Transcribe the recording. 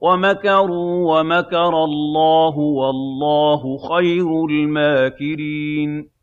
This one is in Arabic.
وَمَكَرُوا وَمَكَرَ اللَّهُ ۖ وَاللَّهُ خَيْرُ الْمَاكِرِينَ